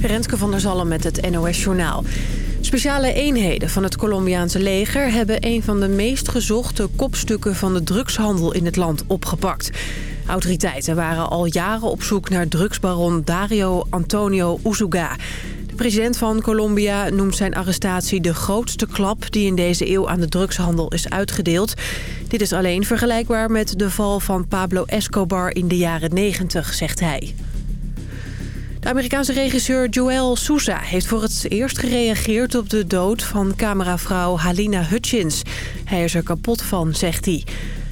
Renske van der Zalm met het NOS Journaal. Speciale eenheden van het Colombiaanse leger... hebben een van de meest gezochte kopstukken van de drugshandel in het land opgepakt. Autoriteiten waren al jaren op zoek naar drugsbaron Dario Antonio Uzuga. De president van Colombia noemt zijn arrestatie de grootste klap... die in deze eeuw aan de drugshandel is uitgedeeld. Dit is alleen vergelijkbaar met de val van Pablo Escobar in de jaren 90, zegt hij. De Amerikaanse regisseur Joel Sousa heeft voor het eerst gereageerd op de dood van cameravrouw Halina Hutchins. Hij is er kapot van, zegt hij.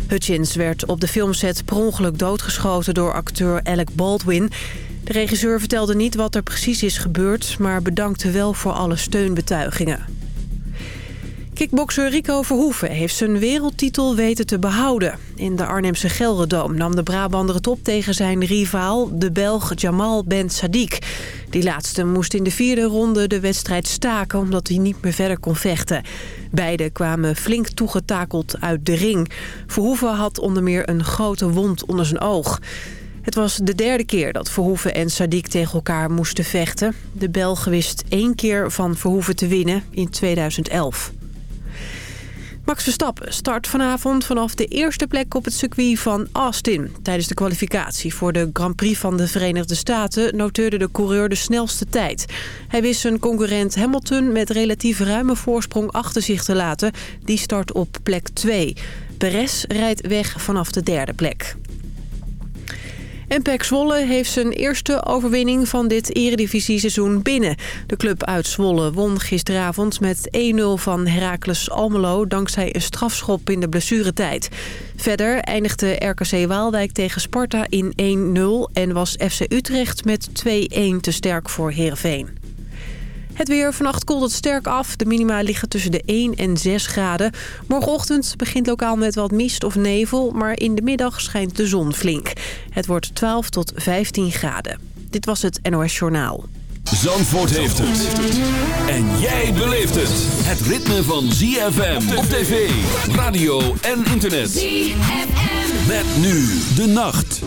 Hutchins werd op de filmset per ongeluk doodgeschoten door acteur Alec Baldwin. De regisseur vertelde niet wat er precies is gebeurd, maar bedankte wel voor alle steunbetuigingen. Kickbokser Rico Verhoeven heeft zijn wereldtitel weten te behouden. In de Arnhemse Gelredoom nam de Brabander het op tegen zijn rivaal, de Belg Jamal Ben Sadiq. Die laatste moest in de vierde ronde de wedstrijd staken omdat hij niet meer verder kon vechten. Beiden kwamen flink toegetakeld uit de ring. Verhoeven had onder meer een grote wond onder zijn oog. Het was de derde keer dat Verhoeven en Sadiq tegen elkaar moesten vechten. De Belg wist één keer van Verhoeven te winnen in 2011. Max Verstappen start vanavond vanaf de eerste plek op het circuit van Austin. Tijdens de kwalificatie voor de Grand Prix van de Verenigde Staten noteerde de coureur de snelste tijd. Hij wist zijn concurrent Hamilton met relatief ruime voorsprong achter zich te laten. Die start op plek 2. Perez rijdt weg vanaf de derde plek. En Zwolle heeft zijn eerste overwinning van dit eredivisie-seizoen binnen. De club uit Zwolle won gisteravond met 1-0 van Heracles Almelo... dankzij een strafschop in de blessuretijd. Verder eindigde RKC Waalwijk tegen Sparta in 1-0... en was FC Utrecht met 2-1 te sterk voor Heerenveen. Het weer. Vannacht koelt het sterk af. De minima liggen tussen de 1 en 6 graden. Morgenochtend begint lokaal met wat mist of nevel. Maar in de middag schijnt de zon flink. Het wordt 12 tot 15 graden. Dit was het NOS Journaal. Zandvoort heeft het. En jij beleeft het. Het ritme van ZFM op tv, radio en internet. ZFM. Met nu de nacht.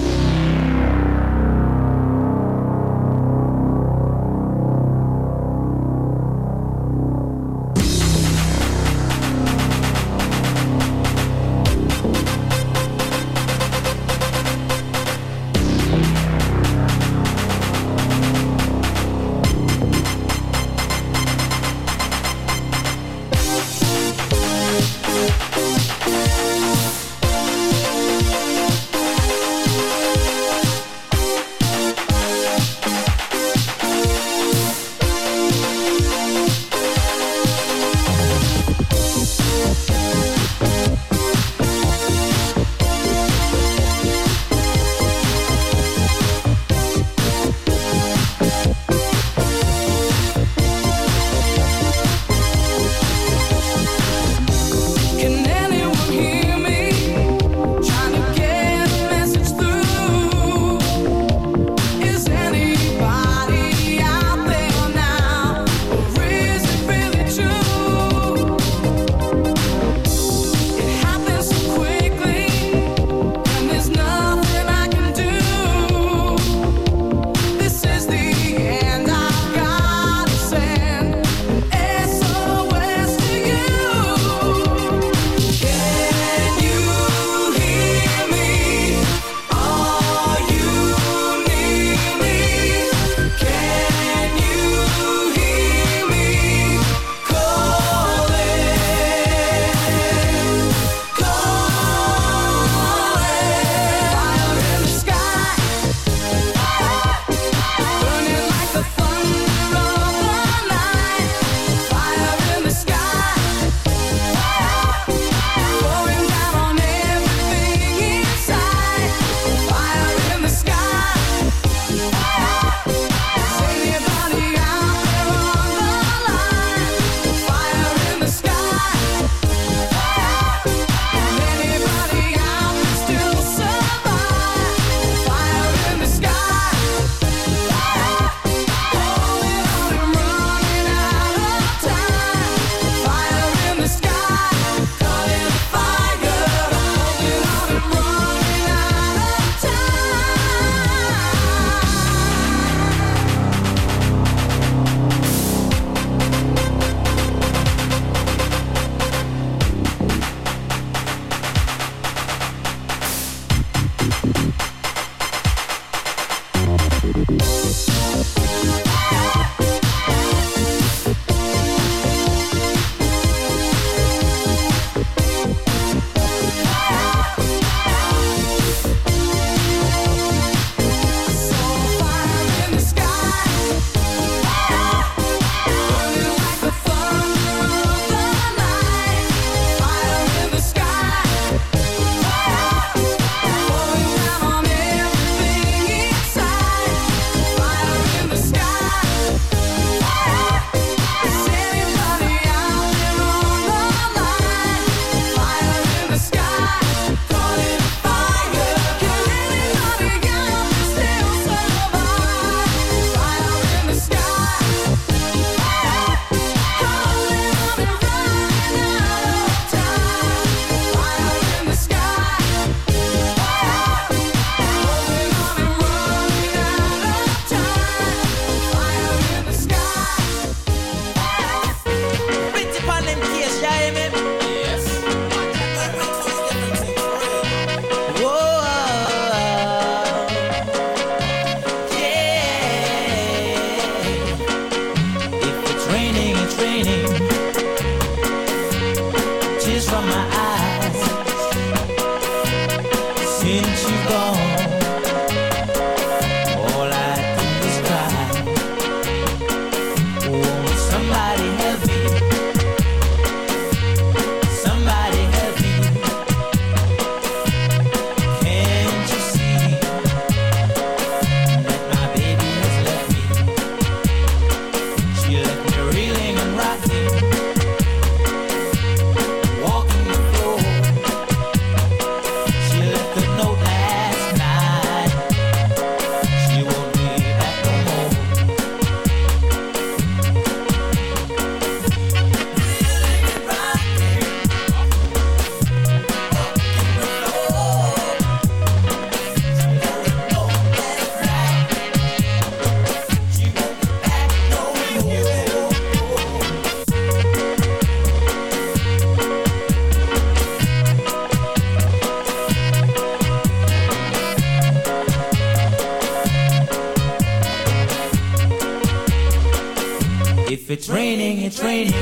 train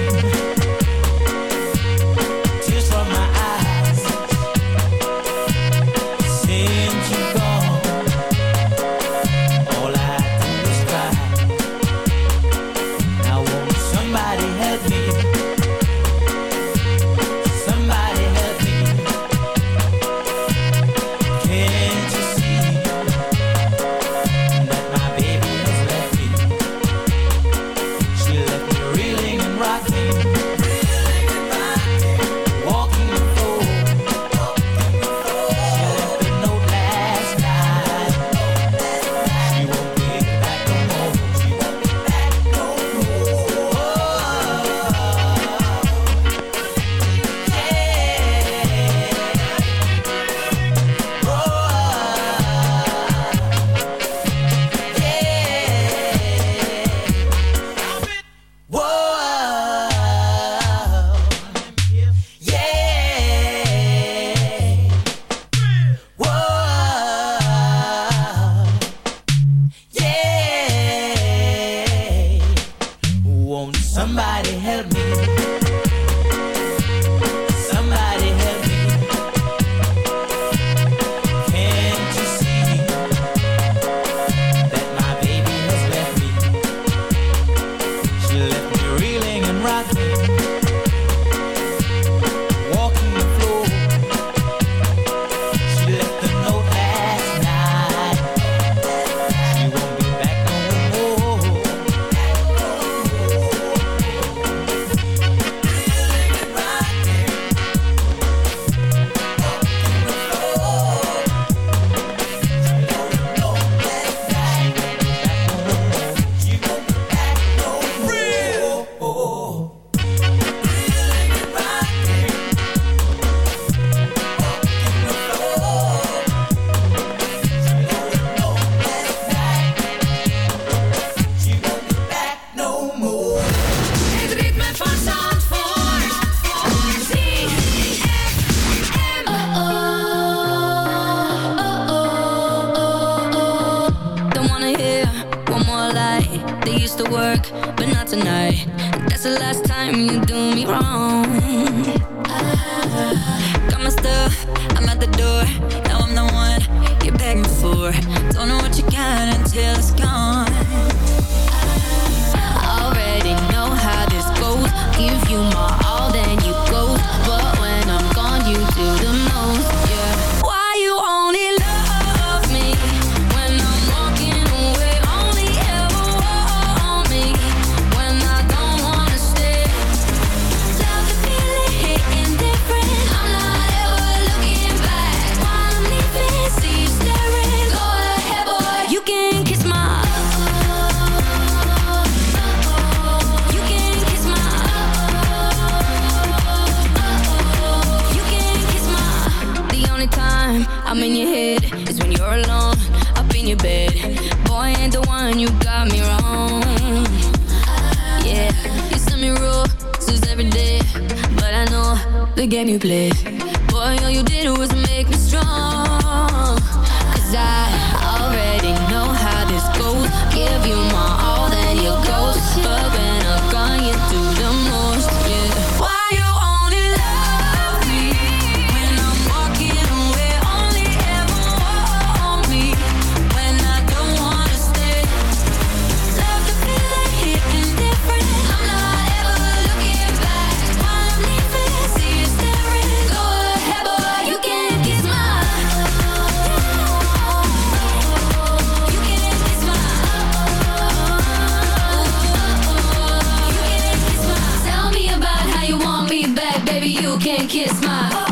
gave me bliss Boy, all you did was make me strong. Cause I already know how this goes. Give you my all, then you ghost But when kiss my.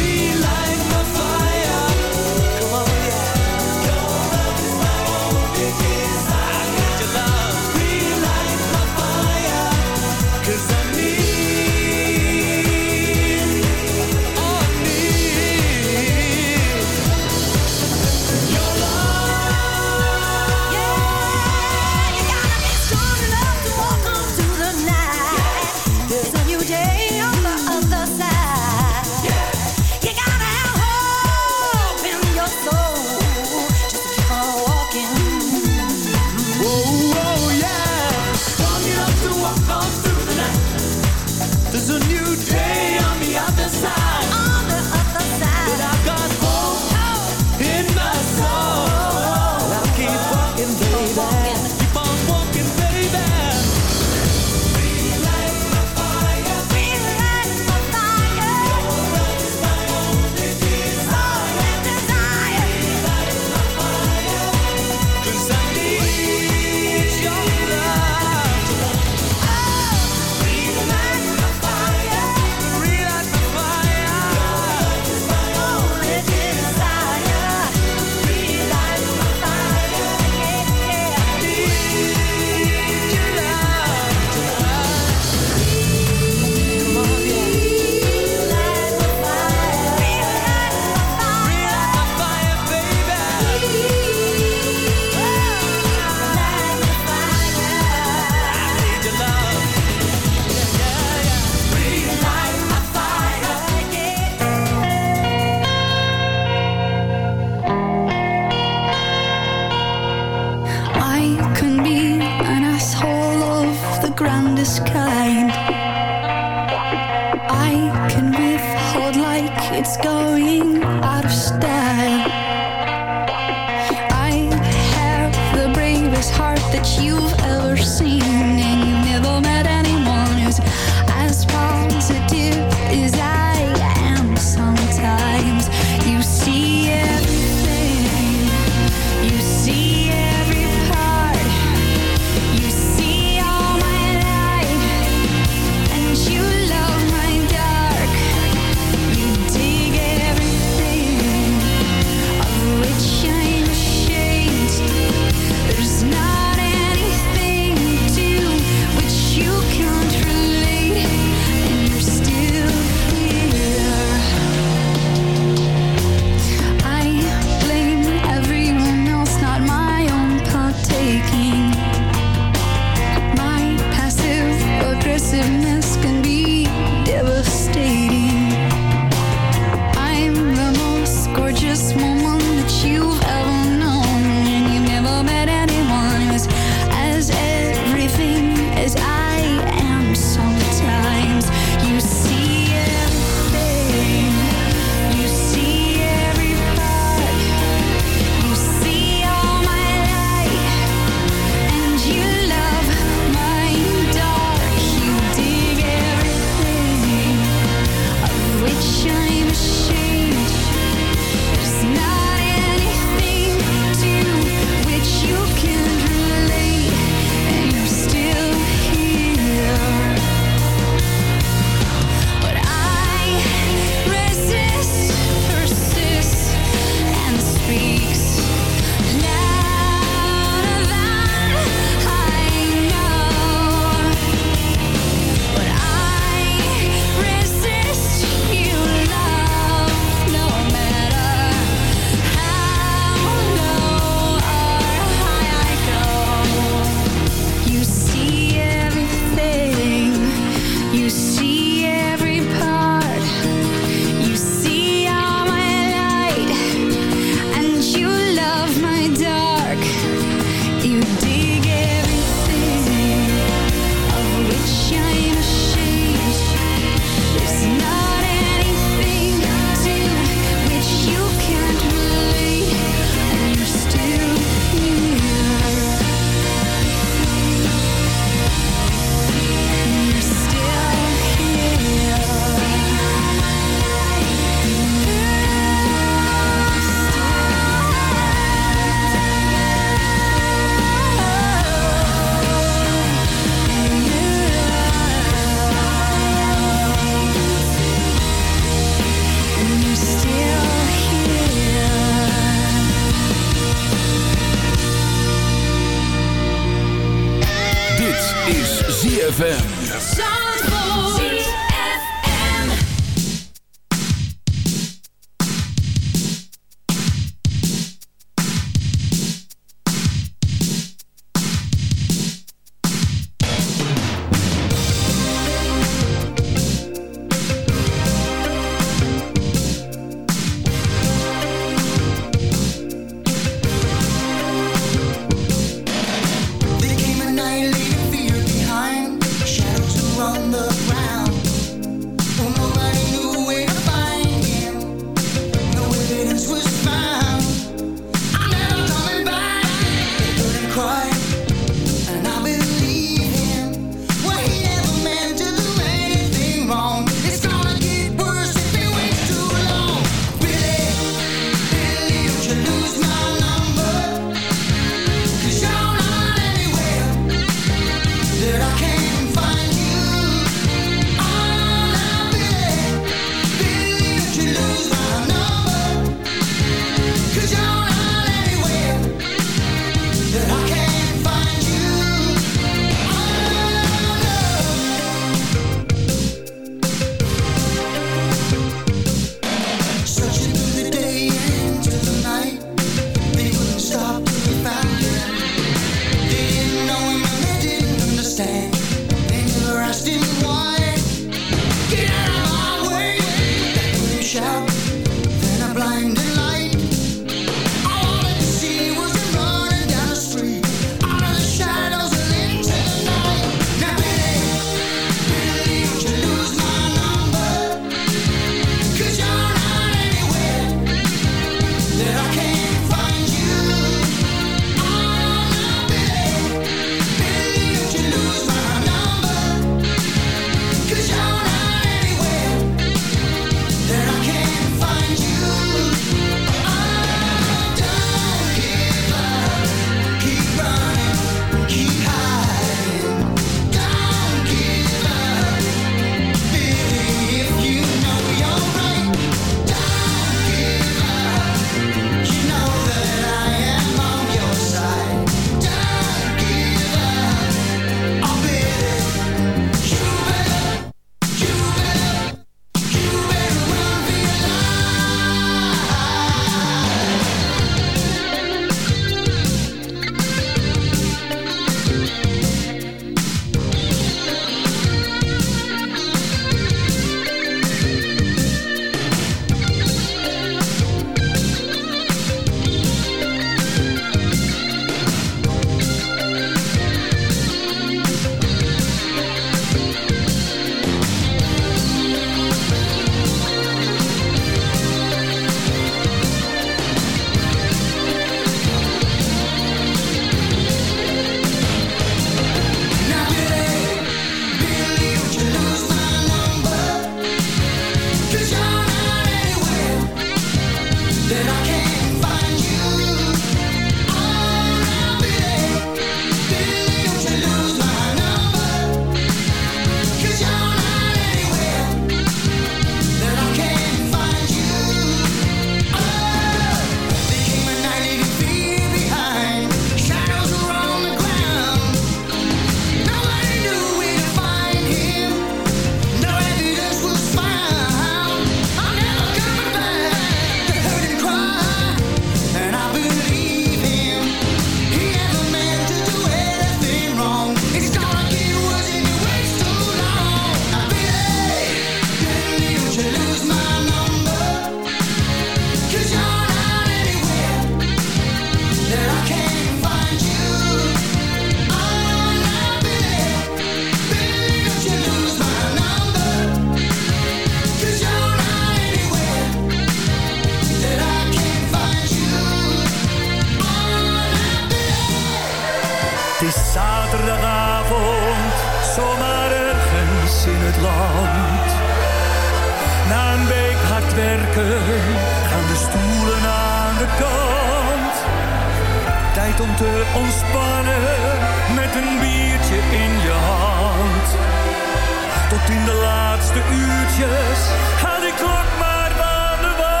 Tot in de laatste uurtjes had ik klok maar van de wand.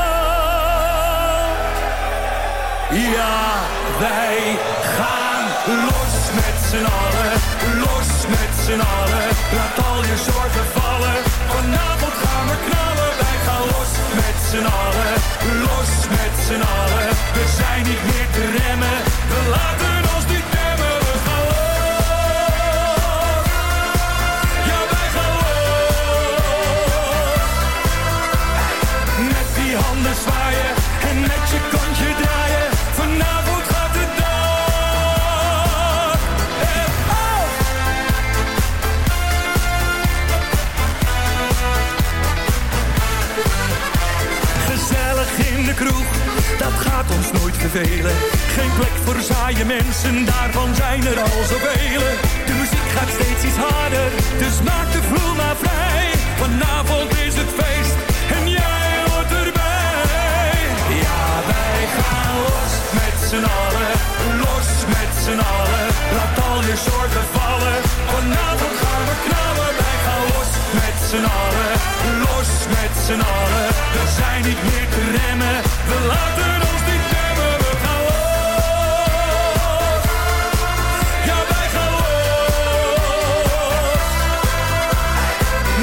Ja, wij gaan los met z'n allen, los met z'n allen. Laat al je zorgen vallen, vanavond gaan we knallen. Wij gaan los met z'n allen, los met z'n allen. We zijn niet meer te remmen, we laten ons niet die handen zwaaien en met je kontje draaien. Vanavond gaat het dag eraf. Gezellig in de kroeg, dat gaat ons nooit vervelen. Geen plek voor saaie mensen, daarvan zijn er al zoveel. De muziek gaat steeds iets harder, dus maak de vloer maar vrij. Vanavond is het feest los met z'n allen, los met z'n allen. Laat al je zorgen vallen, vanavond gaan we knallen. Wij gaan los met z'n allen, los met z'n allen. We zijn niet meer te remmen, we laten ons niet remmen. We gaan los, ja wij gaan los.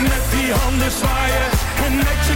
Met die handen zwaaien en met je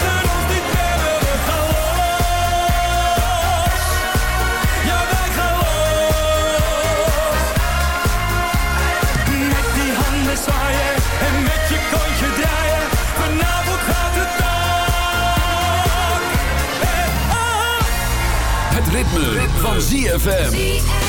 Ritme, van ZFM.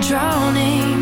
drowning.